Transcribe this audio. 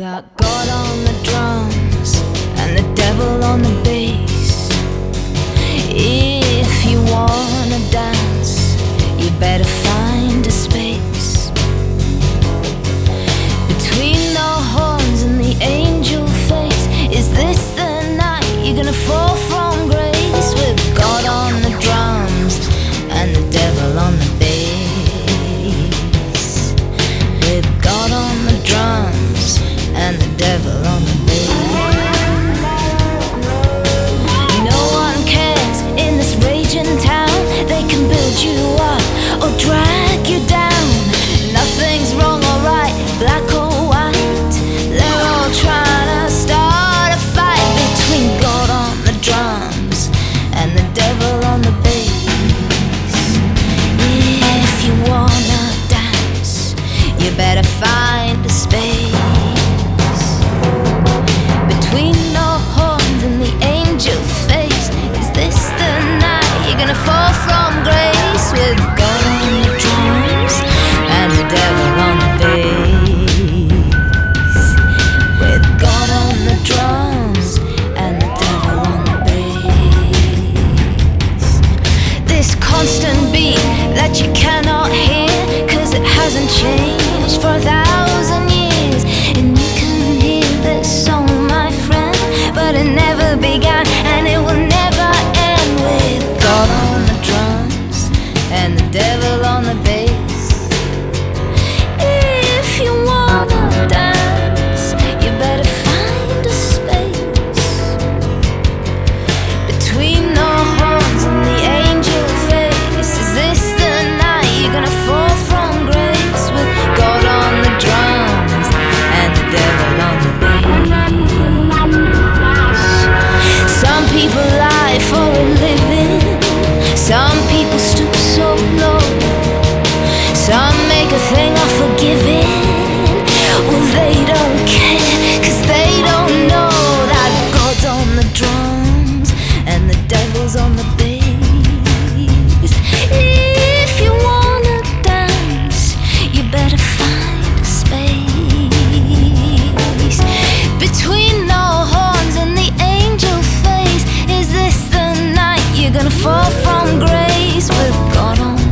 Got God on the drums and the devil on the bass. If you wanna dance, you better find a space between the horns and the angel face. Is this the night you're gonna fall from and the that you cannot hear? Cause it hasn't changed for that. gonna fall from grace. We're gone on.